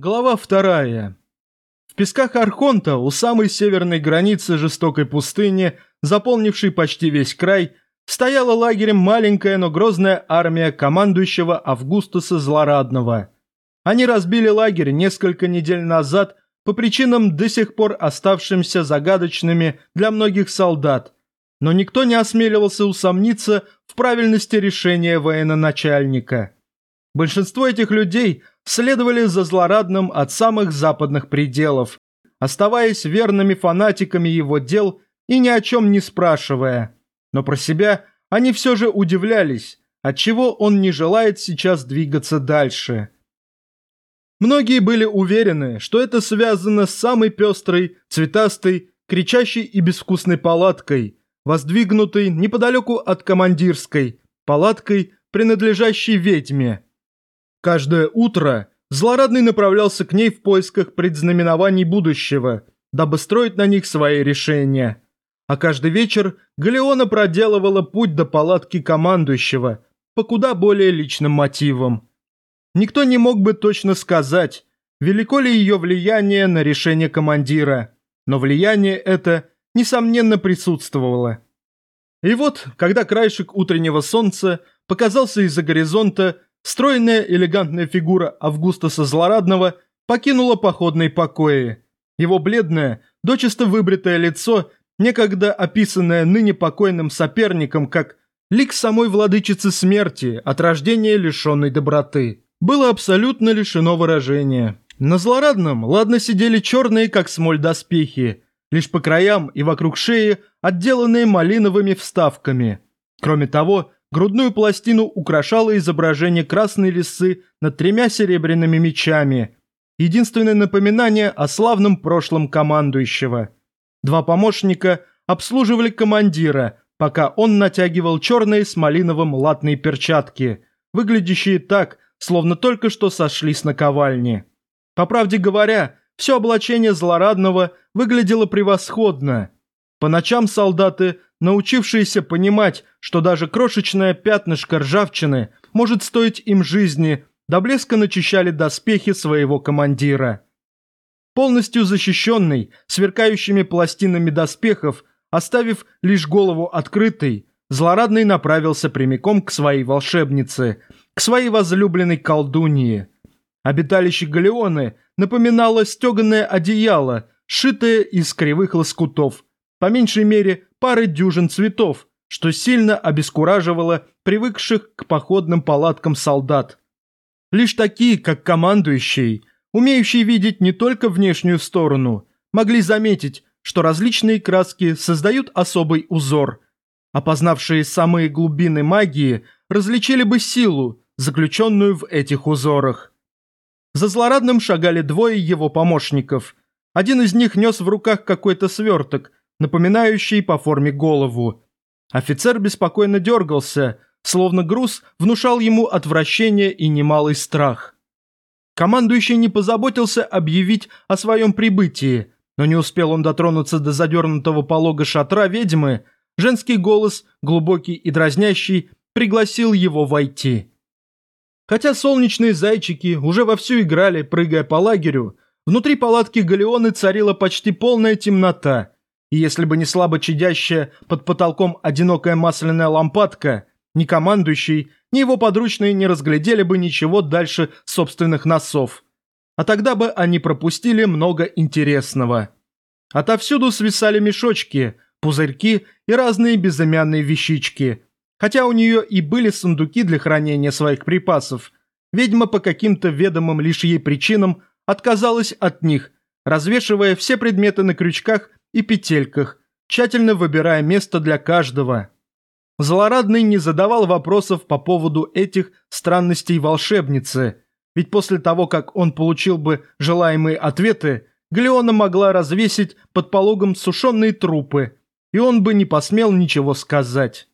Глава вторая. В песках Архонта, у самой северной границы жестокой пустыни, заполнившей почти весь край, стояла лагерем маленькая, но грозная армия командующего Августуса Злорадного. Они разбили лагерь несколько недель назад по причинам до сих пор оставшимся загадочными для многих солдат, но никто не осмеливался усомниться в правильности решения военачальника. Большинство этих людей – следовали за злорадным от самых западных пределов, оставаясь верными фанатиками его дел и ни о чем не спрашивая. Но про себя они все же удивлялись, отчего он не желает сейчас двигаться дальше. Многие были уверены, что это связано с самой пестрой, цветастой, кричащей и безвкусной палаткой, воздвигнутой неподалеку от командирской, палаткой, принадлежащей ведьме. Каждое утро Злорадный направлялся к ней в поисках предзнаменований будущего, дабы строить на них свои решения. А каждый вечер Галеона проделывала путь до палатки командующего по куда более личным мотивам. Никто не мог бы точно сказать, велико ли ее влияние на решение командира, но влияние это, несомненно, присутствовало. И вот, когда краешек утреннего солнца показался из-за горизонта, Стройная элегантная фигура Августаса Злорадного покинула походные покои. Его бледное, дочисто выбритое лицо, некогда описанное ныне покойным соперником как лик самой владычицы смерти, от рождения лишенной доброты, было абсолютно лишено выражения. На Злорадном ладно сидели черные, как смоль, доспехи, лишь по краям и вокруг шеи отделанные малиновыми вставками. Кроме того, Грудную пластину украшало изображение красной лисы над тремя серебряными мечами. Единственное напоминание о славном прошлом командующего. Два помощника обслуживали командира, пока он натягивал черные с малиновым латные перчатки, выглядящие так, словно только что сошли с наковальни. По правде говоря, все облачение злорадного выглядело превосходно. По ночам солдаты научившиеся понимать, что даже крошечное пятнышко ржавчины может стоить им жизни, до блеска начищали доспехи своего командира. Полностью защищенный, сверкающими пластинами доспехов, оставив лишь голову открытой, Злорадный направился прямиком к своей волшебнице, к своей возлюбленной колдуньи. Обиталище Галеоны напоминало стеганое одеяло, сшитое из кривых лоскутов, по меньшей мере пары дюжин цветов, что сильно обескураживало привыкших к походным палаткам солдат. Лишь такие, как командующий, умеющие видеть не только внешнюю сторону, могли заметить, что различные краски создают особый узор. Опознавшие самые глубины магии различили бы силу, заключенную в этих узорах. За злорадным шагали двое его помощников. Один из них нес в руках какой-то сверток, напоминающий по форме голову. Офицер беспокойно дергался, словно груз внушал ему отвращение и немалый страх. Командующий не позаботился объявить о своем прибытии, но не успел он дотронуться до задернутого полога шатра ведьмы, женский голос, глубокий и дразнящий, пригласил его войти. Хотя солнечные зайчики уже вовсю играли, прыгая по лагерю, внутри палатки Галеоны царила почти полная темнота – и если бы не слабо чадящая под потолком одинокая масляная лампадка, ни командующий, ни его подручные не разглядели бы ничего дальше собственных носов. А тогда бы они пропустили много интересного. Отовсюду свисали мешочки, пузырьки и разные безымянные вещички. Хотя у нее и были сундуки для хранения своих припасов, ведьма по каким-то ведомым лишь ей причинам отказалась от них, развешивая все предметы на крючках и петельках, тщательно выбирая место для каждого. Злорадный не задавал вопросов по поводу этих странностей волшебницы, ведь после того, как он получил бы желаемые ответы, Галеона могла развесить под пологом сушеные трупы, и он бы не посмел ничего сказать.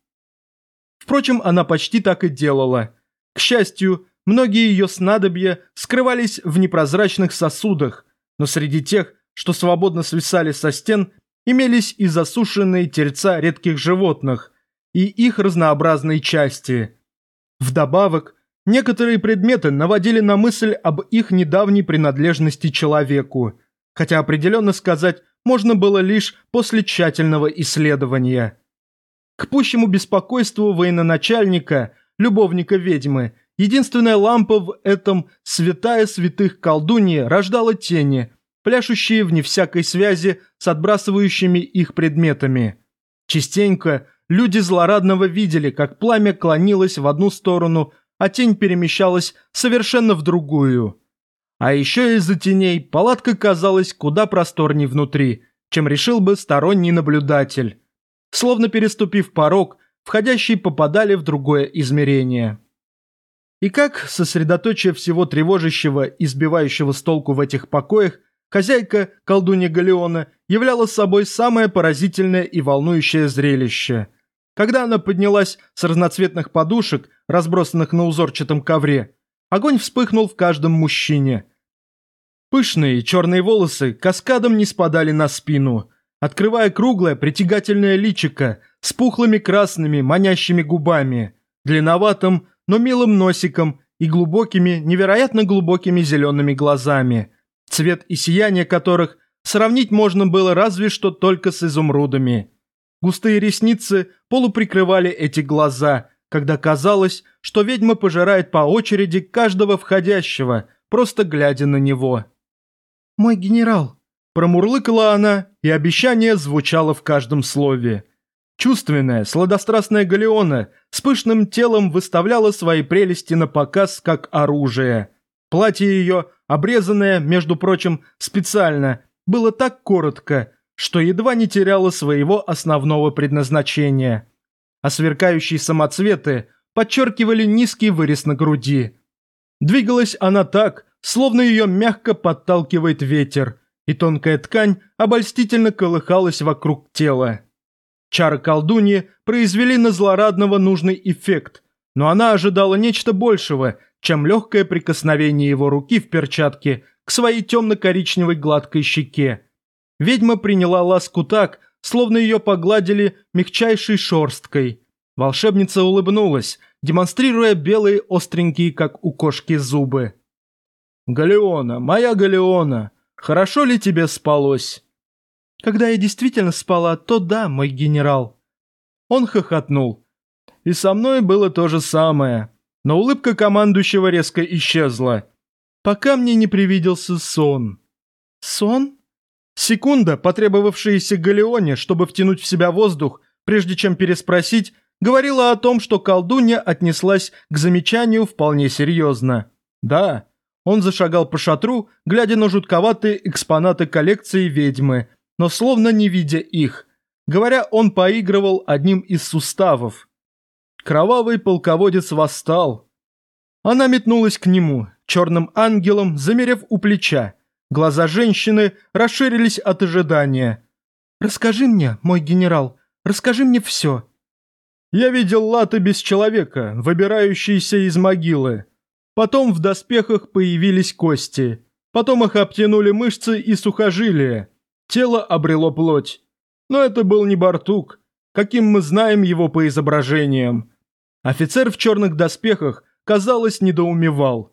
Впрочем, она почти так и делала. К счастью, многие ее снадобья скрывались в непрозрачных сосудах, но среди тех, что свободно свисали со стен, имелись и засушенные тельца редких животных, и их разнообразные части. Вдобавок, Некоторые предметы наводили на мысль об их недавней принадлежности человеку, хотя определенно сказать можно было лишь после тщательного исследования. К пущему беспокойству военачальника, любовника ведьмы, единственная лампа в этом святая святых колдуньи рождала тени, пляшущие вне всякой связи с отбрасывающими их предметами. Частенько люди злорадного видели, как пламя клонилось в одну сторону – а тень перемещалась совершенно в другую. А еще из-за теней палатка казалась куда просторней внутри, чем решил бы сторонний наблюдатель. Словно переступив порог, входящие попадали в другое измерение. И как, сосредоточие всего тревожащего и сбивающего с толку в этих покоях, хозяйка, колдунья Галеона, являла собой самое поразительное и волнующее зрелище. Когда она поднялась с разноцветных подушек, разбросанных на узорчатом ковре, огонь вспыхнул в каждом мужчине. Пышные черные волосы каскадом не спадали на спину, открывая круглое притягательное личико с пухлыми красными манящими губами, длинноватым, но милым носиком и глубокими, невероятно глубокими зелеными глазами, цвет и сияние которых сравнить можно было разве что только с изумрудами. Густые ресницы полуприкрывали эти глаза, когда казалось, что ведьма пожирает по очереди каждого входящего, просто глядя на него. «Мой генерал», – промурлыкала она, и обещание звучало в каждом слове. Чувственная, сладострастная Галеона с пышным телом выставляла свои прелести на показ как оружие. Платье ее, обрезанное, между прочим, специально, было так коротко, что едва не теряло своего основного предназначения – а сверкающие самоцветы подчеркивали низкий вырез на груди. Двигалась она так, словно ее мягко подталкивает ветер, и тонкая ткань обольстительно колыхалась вокруг тела. Чары колдуньи произвели на злорадного нужный эффект, но она ожидала нечто большего, чем легкое прикосновение его руки в перчатке к своей темно-коричневой гладкой щеке. Ведьма приняла ласку так, словно ее погладили мягчайшей шорсткой. Волшебница улыбнулась, демонстрируя белые остренькие, как у кошки, зубы. «Галеона, моя Галеона, хорошо ли тебе спалось?» «Когда я действительно спала, то да, мой генерал». Он хохотнул. «И со мной было то же самое, но улыбка командующего резко исчезла, пока мне не привиделся сон». «Сон?» Секунда, потребовавшаяся Галеоне, чтобы втянуть в себя воздух, прежде чем переспросить, говорила о том, что колдунья отнеслась к замечанию вполне серьезно. Да, он зашагал по шатру, глядя на жутковатые экспонаты коллекции ведьмы, но словно не видя их. Говоря, он поигрывал одним из суставов. Кровавый полководец восстал. Она метнулась к нему, черным ангелом, замерев у плеча. Глаза женщины расширились от ожидания. «Расскажи мне, мой генерал, расскажи мне все». «Я видел латы без человека, выбирающиеся из могилы. Потом в доспехах появились кости. Потом их обтянули мышцы и сухожилия. Тело обрело плоть. Но это был не Бартук, каким мы знаем его по изображениям. Офицер в черных доспехах, казалось, недоумевал.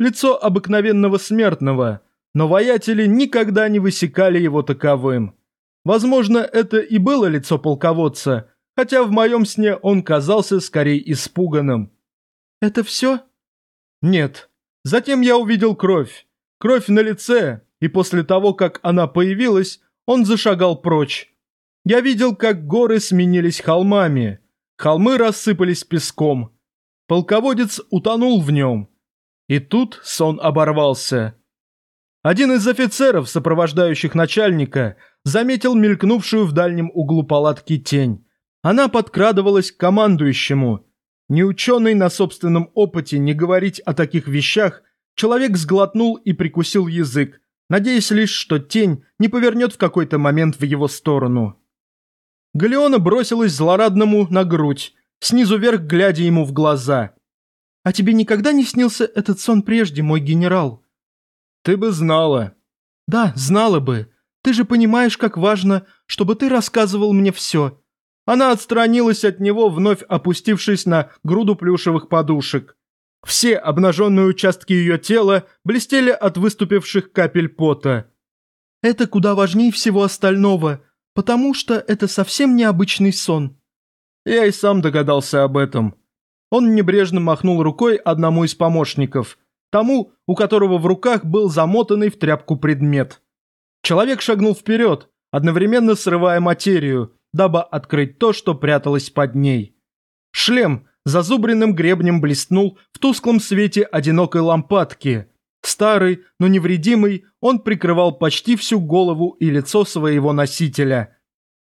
Лицо обыкновенного смертного – но воятели никогда не высекали его таковым. Возможно, это и было лицо полководца, хотя в моем сне он казался скорее испуганным. «Это все?» «Нет. Затем я увидел кровь. Кровь на лице, и после того, как она появилась, он зашагал прочь. Я видел, как горы сменились холмами. Холмы рассыпались песком. Полководец утонул в нем. И тут сон оборвался. Один из офицеров, сопровождающих начальника, заметил мелькнувшую в дальнем углу палатки тень. Она подкрадывалась к командующему. Не ученый на собственном опыте не говорить о таких вещах, человек сглотнул и прикусил язык, надеясь лишь, что тень не повернет в какой-то момент в его сторону. Галеона бросилась злорадному на грудь, снизу вверх глядя ему в глаза. «А тебе никогда не снился этот сон прежде, мой генерал?» Ты бы знала. Да, знала бы. Ты же понимаешь, как важно, чтобы ты рассказывал мне все. Она отстранилась от него, вновь опустившись на груду плюшевых подушек. Все обнаженные участки ее тела блестели от выступивших капель пота. «Это куда важнее всего остального, потому что это совсем необычный сон». Я и сам догадался об этом. Он небрежно махнул рукой одному из помощников, тому, у которого в руках был замотанный в тряпку предмет. Человек шагнул вперед, одновременно срывая материю, дабы открыть то, что пряталось под ней. Шлем зазубренным гребнем блеснул в тусклом свете одинокой лампадки. Старый, но невредимый, он прикрывал почти всю голову и лицо своего носителя.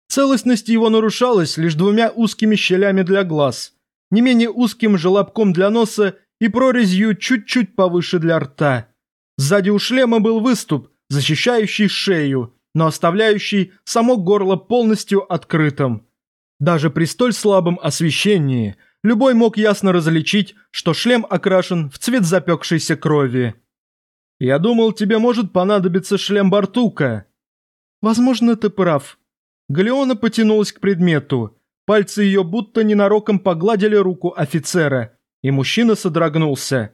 Целостность его нарушалась лишь двумя узкими щелями для глаз, не менее узким желобком для носа и прорезью чуть-чуть повыше для рта. Сзади у шлема был выступ, защищающий шею, но оставляющий само горло полностью открытым. Даже при столь слабом освещении любой мог ясно различить, что шлем окрашен в цвет запекшейся крови. «Я думал, тебе может понадобиться шлем Бартука». «Возможно, ты прав». Галеона потянулась к предмету. Пальцы ее будто ненароком погладили руку офицера, и мужчина содрогнулся.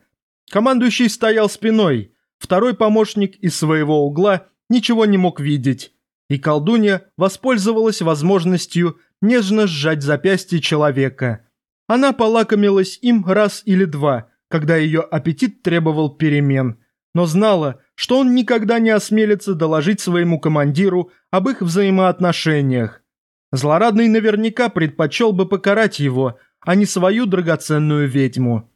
Командующий стоял спиной, второй помощник из своего угла ничего не мог видеть, и колдунья воспользовалась возможностью нежно сжать запястье человека. Она полакомилась им раз или два, когда ее аппетит требовал перемен, но знала, что он никогда не осмелится доложить своему командиру об их взаимоотношениях. Злорадный наверняка предпочел бы покарать его, а не свою драгоценную ведьму.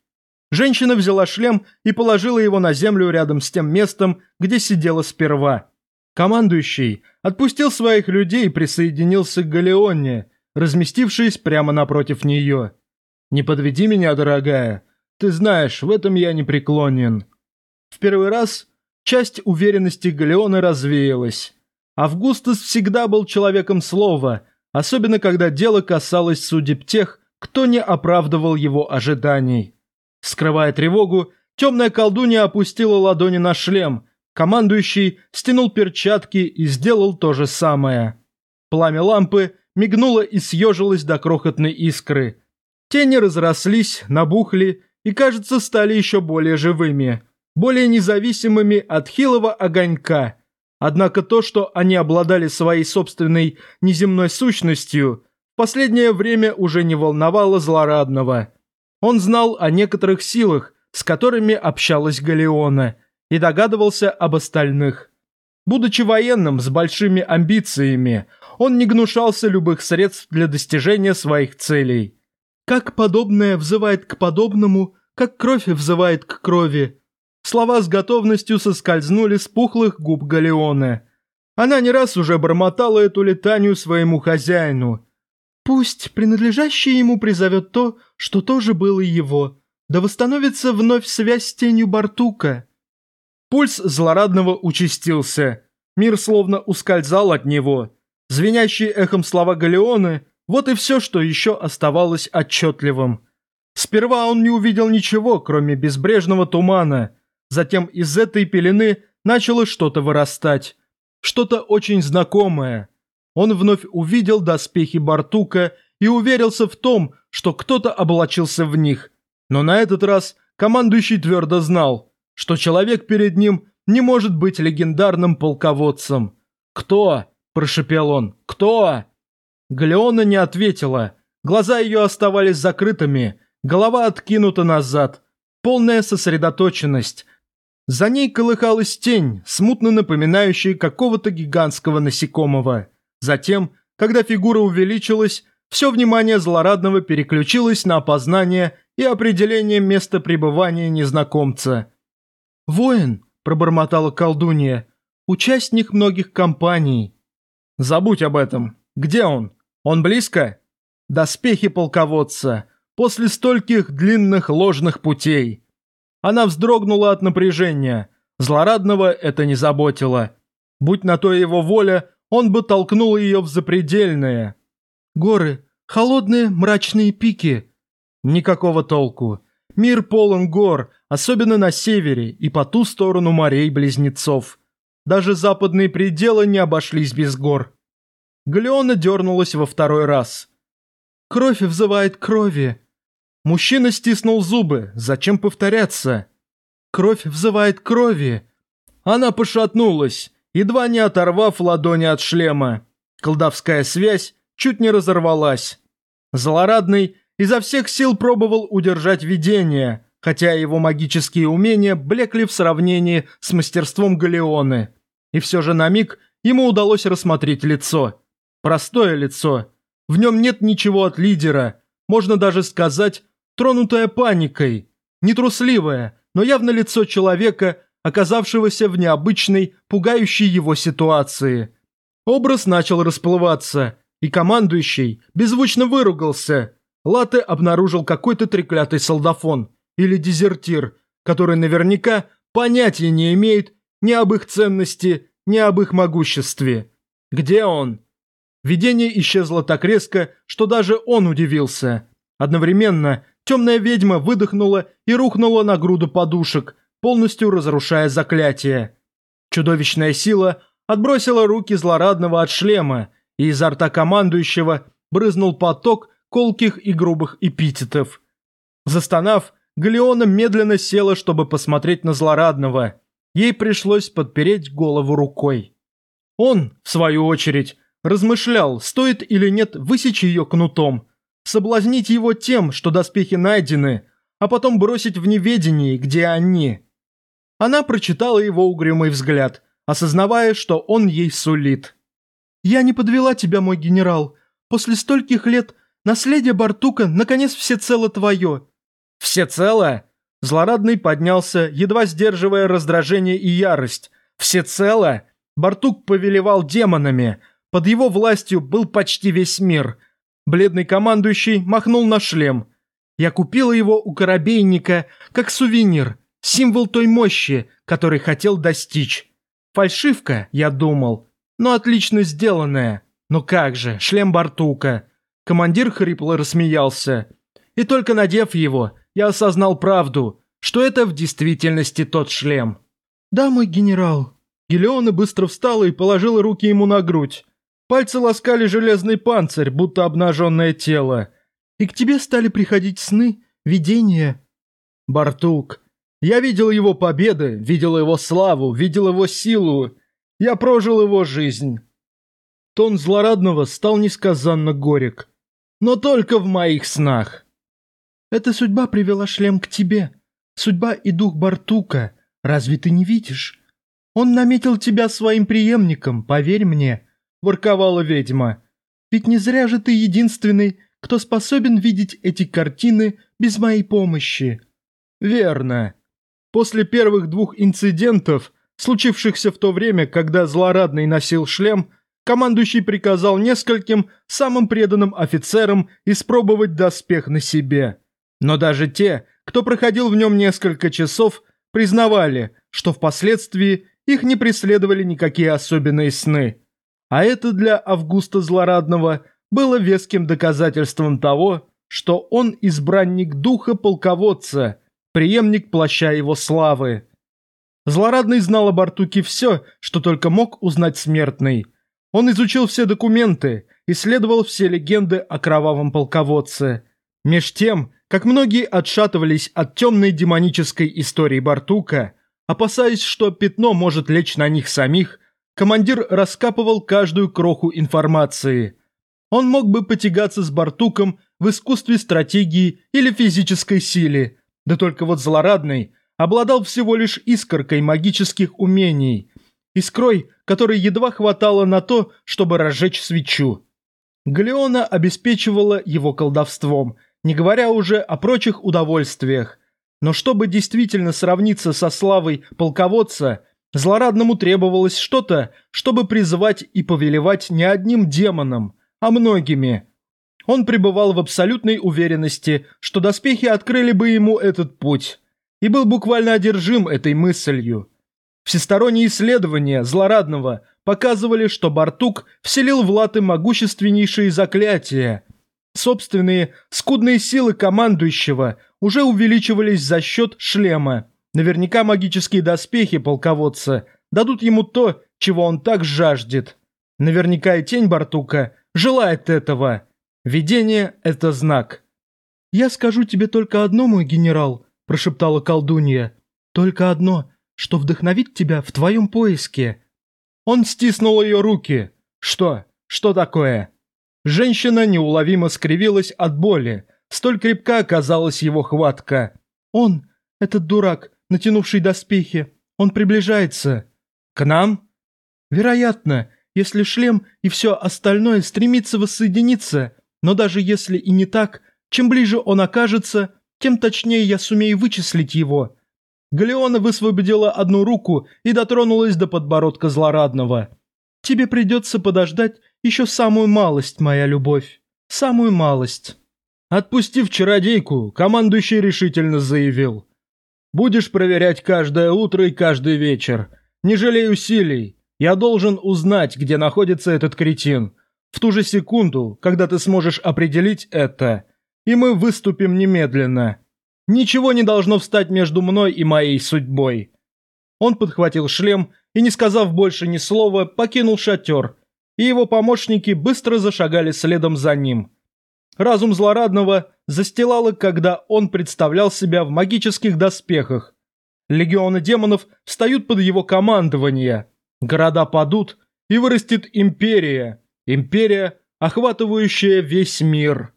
Женщина взяла шлем и положила его на землю рядом с тем местом, где сидела сперва. Командующий отпустил своих людей и присоединился к Галеоне, разместившись прямо напротив нее. «Не подведи меня, дорогая. Ты знаешь, в этом я не преклонен». В первый раз часть уверенности Галеоны развеялась. Августус всегда был человеком слова, особенно когда дело касалось судеб тех, кто не оправдывал его ожиданий. Скрывая тревогу, темная колдунья опустила ладони на шлем, командующий стянул перчатки и сделал то же самое. Пламя лампы мигнуло и съежилось до крохотной искры. Тени разрослись, набухли и, кажется, стали еще более живыми, более независимыми от хилого огонька. Однако то, что они обладали своей собственной неземной сущностью, в последнее время уже не волновало злорадного. Он знал о некоторых силах, с которыми общалась Галеона, и догадывался об остальных. Будучи военным с большими амбициями, он не гнушался любых средств для достижения своих целей. «Как подобное взывает к подобному, как кровь взывает к крови». Слова с готовностью соскользнули с пухлых губ Галеоны. Она не раз уже бормотала эту летанию своему хозяину. «Пусть принадлежащее ему призовет то, что тоже было его, да восстановится вновь связь с тенью Бартука». Пульс злорадного участился. Мир словно ускользал от него. Звенящие эхом слова Галеоны – вот и все, что еще оставалось отчетливым. Сперва он не увидел ничего, кроме безбрежного тумана. Затем из этой пелены начало что-то вырастать. Что-то очень знакомое. Он вновь увидел доспехи Бартука и уверился в том, что кто-то облачился в них. Но на этот раз командующий твердо знал, что человек перед ним не может быть легендарным полководцем. «Кто?» прошепел он. «Кто?» Галеона не ответила. Глаза ее оставались закрытыми, голова откинута назад. Полная сосредоточенность. За ней колыхалась тень, смутно напоминающая какого-то гигантского насекомого. Затем, когда фигура увеличилась, все внимание злорадного переключилось на опознание и определение места пребывания незнакомца. «Воин», – пробормотала колдунья, – «участник многих компаний». Забудь об этом. Где он? Он близко? Доспехи полководца. После стольких длинных ложных путей. Она вздрогнула от напряжения. Злорадного это не заботило. Будь на то его воля, он бы толкнул ее в запредельное. Горы, холодные мрачные пики. Никакого толку. Мир полон гор, особенно на севере и по ту сторону морей-близнецов. Даже западные пределы не обошлись без гор. Галеона дернулась во второй раз. «Кровь взывает крови». Мужчина стиснул зубы. Зачем повторяться? Кровь взывает крови. Она пошатнулась, едва не оторвав ладони от шлема. Колдовская связь чуть не разорвалась. Злорадный изо всех сил пробовал удержать видение, хотя его магические умения блекли в сравнении с мастерством Галеоны. И все же на миг ему удалось рассмотреть лицо. Простое лицо. В нем нет ничего от лидера, можно даже сказать, тронутое паникой. Нетрусливое, но явно лицо человека, оказавшегося в необычной, пугающей его ситуации. Образ начал расплываться, и командующий беззвучно выругался. Латте обнаружил какой-то треклятый солдафон или дезертир, который наверняка понятия не имеет ни об их ценности, ни об их могуществе. Где он? Видение исчезло так резко, что даже он удивился. Одновременно темная ведьма выдохнула и рухнула на груду подушек, полностью разрушая заклятие. Чудовищная сила отбросила руки злорадного от шлема, и изо рта командующего брызнул поток колких и грубых эпитетов. Застонав, Галеона медленно села, чтобы посмотреть на злорадного. Ей пришлось подпереть голову рукой. Он, в свою очередь, размышлял, стоит или нет высечь ее кнутом, соблазнить его тем, что доспехи найдены, а потом бросить в неведении, где они. Она прочитала его угрюмый взгляд, осознавая, что он ей сулит. «Я не подвела тебя, мой генерал. После стольких лет наследие Бартука наконец всецело твое». «Всецело?» Злорадный поднялся, едва сдерживая раздражение и ярость. «Всецело?» Бартук повелевал демонами. Под его властью был почти весь мир. Бледный командующий махнул на шлем. Я купила его у корабейника как сувенир, символ той мощи, который хотел достичь. Фальшивка, я думал, но отлично сделанная. Но как же, шлем Бартука. Командир хрипло рассмеялся. И только надев его, я осознал правду, что это в действительности тот шлем. «Да, мой генерал». Гелиона быстро встала и положила руки ему на грудь. Пальцы ласкали железный панцирь, будто обнаженное тело. И к тебе стали приходить сны, видения. Бартук. Я видел его победы, видел его славу, видел его силу. Я прожил его жизнь. Тон злорадного стал несказанно горек. Но только в моих снах. Эта судьба привела шлем к тебе. Судьба и дух Бартука. Разве ты не видишь? Он наметил тебя своим преемником, поверь мне ворковала ведьма. «Ведь не зря же ты единственный, кто способен видеть эти картины без моей помощи». «Верно. После первых двух инцидентов, случившихся в то время, когда Злорадный носил шлем, командующий приказал нескольким самым преданным офицерам испробовать доспех на себе. Но даже те, кто проходил в нем несколько часов, признавали, что впоследствии их не преследовали никакие особенные сны. А это для Августа Злорадного было веским доказательством того, что он избранник духа полководца, преемник плаща его славы. Злорадный знал об Артуке все, что только мог узнать смертный. Он изучил все документы, исследовал все легенды о кровавом полководце. Меж тем, как многие отшатывались от темной демонической истории Бартука, опасаясь, что пятно может лечь на них самих – Командир раскапывал каждую кроху информации. Он мог бы потягаться с Бартуком в искусстве стратегии или физической силе, да только вот злорадный обладал всего лишь искоркой магических умений, искрой, которой едва хватало на то, чтобы разжечь свечу. Галеона обеспечивала его колдовством, не говоря уже о прочих удовольствиях. Но чтобы действительно сравниться со славой полководца, Злорадному требовалось что-то, чтобы призывать и повелевать не одним демоном, а многими. Он пребывал в абсолютной уверенности, что доспехи открыли бы ему этот путь, и был буквально одержим этой мыслью. Всесторонние исследования Злорадного показывали, что Бартук вселил в латы могущественнейшие заклятия. Собственные скудные силы командующего уже увеличивались за счет шлема, Наверняка магические доспехи полководца дадут ему то, чего он так жаждет. Наверняка и тень Бартука желает этого. Видение – это знак. «Я скажу тебе только одно, мой генерал», – прошептала колдунья. «Только одно, что вдохновит тебя в твоем поиске». Он стиснул ее руки. «Что? Что такое?» Женщина неуловимо скривилась от боли. Столь крепка оказалась его хватка. «Он, этот дурак, натянувший доспехи, он приближается». «К нам?» «Вероятно, если шлем и все остальное стремится воссоединиться, но даже если и не так, чем ближе он окажется, тем точнее я сумею вычислить его». Галеона высвободила одну руку и дотронулась до подбородка злорадного. «Тебе придется подождать еще самую малость, моя любовь. Самую малость». Отпустив чародейку, командующий решительно заявил. «Будешь проверять каждое утро и каждый вечер. Не жалей усилий. Я должен узнать, где находится этот кретин. В ту же секунду, когда ты сможешь определить это, и мы выступим немедленно. Ничего не должно встать между мной и моей судьбой». Он подхватил шлем и, не сказав больше ни слова, покинул шатер, и его помощники быстро зашагали следом за ним. Разум злорадного застилало, когда он представлял себя в магических доспехах. Легионы демонов встают под его командование. Города падут, и вырастет империя. Империя, охватывающая весь мир.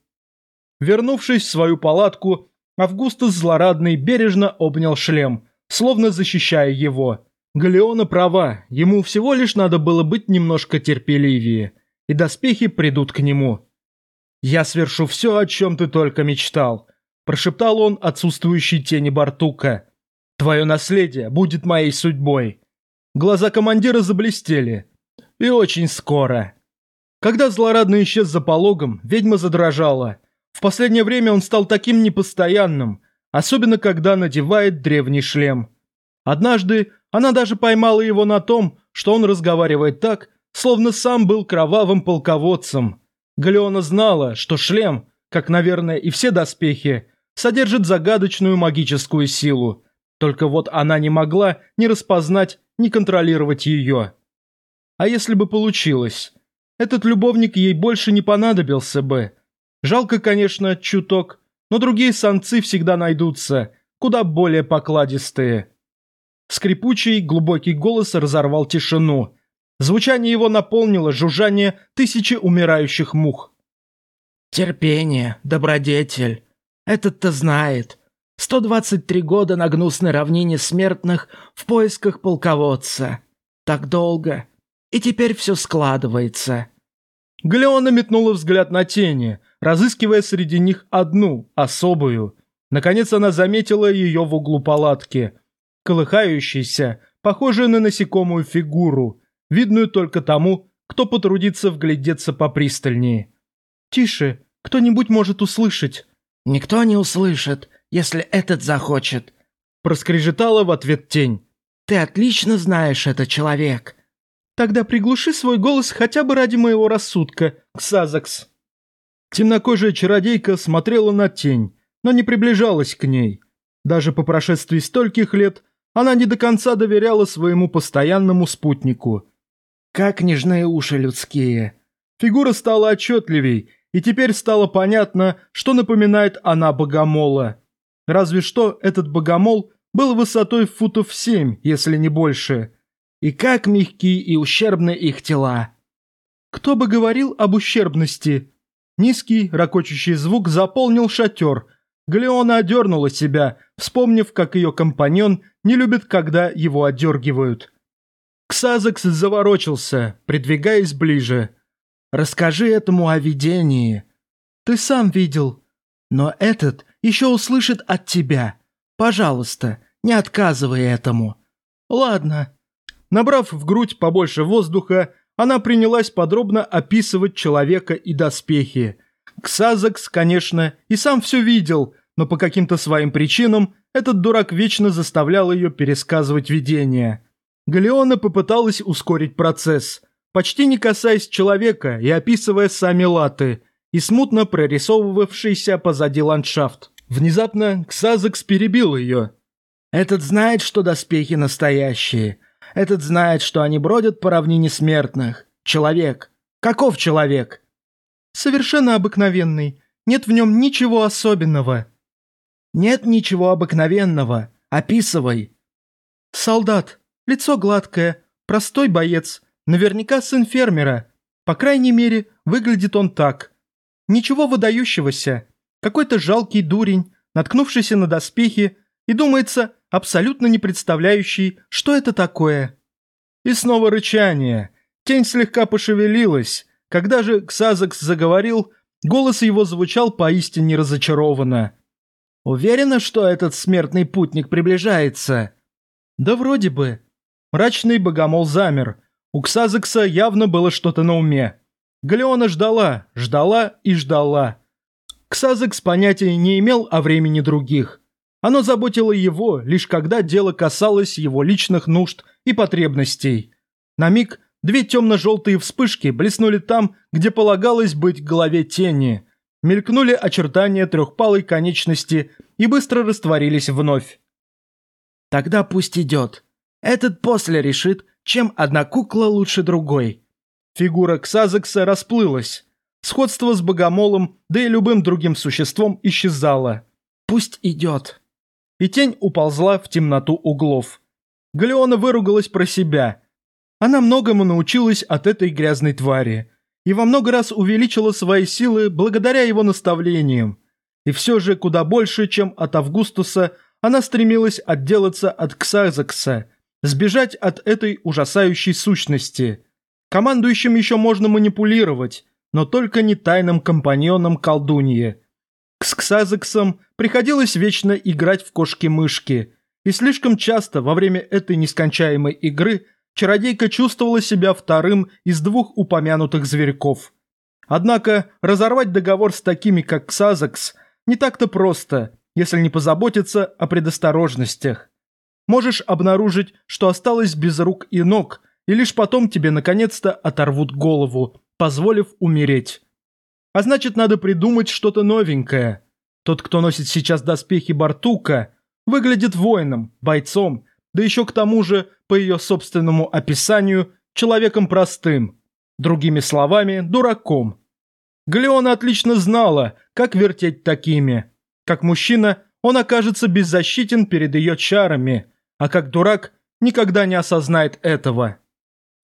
Вернувшись в свою палатку, Августус злорадный бережно обнял шлем, словно защищая его. Галеона права, ему всего лишь надо было быть немножко терпеливее, и доспехи придут к нему. «Я свершу все, о чем ты только мечтал», – прошептал он отсутствующей тени Бартука. «Твое наследие будет моей судьбой». Глаза командира заблестели. «И очень скоро». Когда злорадно исчез за пологом, ведьма задрожала. В последнее время он стал таким непостоянным, особенно когда надевает древний шлем. Однажды она даже поймала его на том, что он разговаривает так, словно сам был кровавым полководцем. Галеона знала, что шлем, как, наверное, и все доспехи, содержит загадочную магическую силу. Только вот она не могла ни распознать, ни контролировать ее. А если бы получилось? Этот любовник ей больше не понадобился бы. Жалко, конечно, чуток, но другие самцы всегда найдутся, куда более покладистые. Скрипучий, глубокий голос разорвал тишину – Звучание его наполнило жужжание тысячи умирающих мух. «Терпение, добродетель. Этот-то знает. 123 года на гнусной равнине смертных в поисках полководца. Так долго. И теперь все складывается». Галеона метнула взгляд на тени, разыскивая среди них одну, особую. Наконец она заметила ее в углу палатки. Колыхающейся, похожую на насекомую фигуру – видную только тому, кто потрудится вглядеться попристальнее. «Тише, кто-нибудь может услышать». «Никто не услышит, если этот захочет», – проскрежетала в ответ тень. «Ты отлично знаешь этот человек». «Тогда приглуши свой голос хотя бы ради моего рассудка, Ксазакс». Темнокожая чародейка смотрела на тень, но не приближалась к ней. Даже по прошествии стольких лет она не до конца доверяла своему постоянному спутнику – как нежные уши людские. Фигура стала отчетливей, и теперь стало понятно, что напоминает она богомола. Разве что этот богомол был высотой футов семь, если не больше. И как мягкие и ущербны их тела. Кто бы говорил об ущербности? Низкий, ракочущий звук заполнил шатер. Галеона одернула себя, вспомнив, как ее компаньон не любит, когда его одергивают. Ксазекс заворочился, придвигаясь ближе. «Расскажи этому о видении». «Ты сам видел». «Но этот еще услышит от тебя. Пожалуйста, не отказывай этому». «Ладно». Набрав в грудь побольше воздуха, она принялась подробно описывать человека и доспехи. Ксазекс, конечно, и сам все видел, но по каким-то своим причинам этот дурак вечно заставлял ее пересказывать видение. Галеона попыталась ускорить процесс, почти не касаясь человека и описывая сами латы, и смутно прорисовывавшийся позади ландшафт. Внезапно Ксазекс перебил ее. «Этот знает, что доспехи настоящие. Этот знает, что они бродят по равнине смертных. Человек. Каков человек?» «Совершенно обыкновенный. Нет в нем ничего особенного». «Нет ничего обыкновенного. Описывай». «Солдат. Лицо гладкое. Простой боец. Наверняка сын фермера. По крайней мере, выглядит он так. Ничего выдающегося. Какой-то жалкий дурень, наткнувшийся на доспехи и, думается, абсолютно не представляющий, что это такое». И снова рычание. Тень слегка пошевелилась. Когда же Ксазакс заговорил, голос его звучал поистине разочарованно. «Уверена, что этот смертный путник приближается?» «Да вроде бы». Мрачный богомол замер. У Ксазакса явно было что-то на уме. Галеона ждала, ждала и ждала. Ксазакс понятия не имел о времени других. Оно заботило его, лишь когда дело касалось его личных нужд и потребностей. На миг две темно-желтые вспышки блеснули там, где полагалось быть голове тени. Мелькнули очертания трехпалой конечности и быстро растворились вновь. «Тогда пусть идет. Этот после решит, чем одна кукла лучше другой». Фигура Ксазекса расплылась. Сходство с богомолом, да и любым другим существом исчезало. «Пусть идет». И тень уползла в темноту углов. Галеона выругалась про себя. Она многому научилась от этой грязной твари и во много раз увеличила свои силы благодаря его наставлениям. И все же куда больше, чем от Августуса, она стремилась отделаться от Ксазакса, сбежать от этой ужасающей сущности. Командующим еще можно манипулировать, но только не тайным компаньоном колдуньи. С Ксазаксом приходилось вечно играть в кошки-мышки – и слишком часто во время этой нескончаемой игры чародейка чувствовала себя вторым из двух упомянутых зверьков. Однако разорвать договор с такими, как Ксазакс, не так-то просто, если не позаботиться о предосторожностях. Можешь обнаружить, что осталось без рук и ног, и лишь потом тебе наконец-то оторвут голову, позволив умереть. А значит, надо придумать что-то новенькое. Тот, кто носит сейчас доспехи Бартука – Выглядит воином, бойцом, да еще к тому же, по ее собственному описанию, человеком простым. Другими словами, дураком. Галеона отлично знала, как вертеть такими. Как мужчина, он окажется беззащитен перед ее чарами, а как дурак никогда не осознает этого.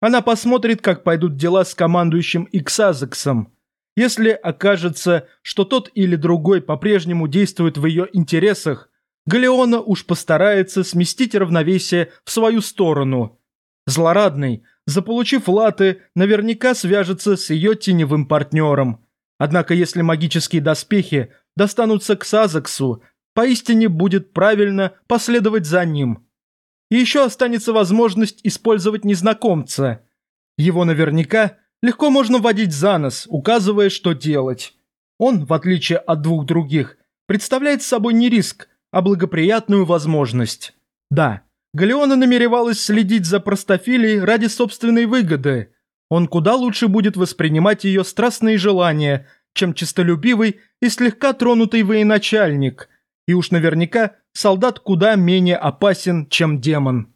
Она посмотрит, как пойдут дела с командующим Иксазексом. Если окажется, что тот или другой по-прежнему действует в ее интересах, Галеона уж постарается сместить равновесие в свою сторону. Злорадный, заполучив латы, наверняка свяжется с ее теневым партнером. Однако если магические доспехи достанутся к Сазаксу, поистине будет правильно последовать за ним. И еще останется возможность использовать незнакомца. Его наверняка легко можно водить за нос, указывая, что делать. Он, в отличие от двух других, представляет собой не риск, а благоприятную возможность. Да, Галеона намеревалась следить за простофилией ради собственной выгоды. Он куда лучше будет воспринимать ее страстные желания, чем честолюбивый и слегка тронутый военачальник. И уж наверняка солдат куда менее опасен, чем демон.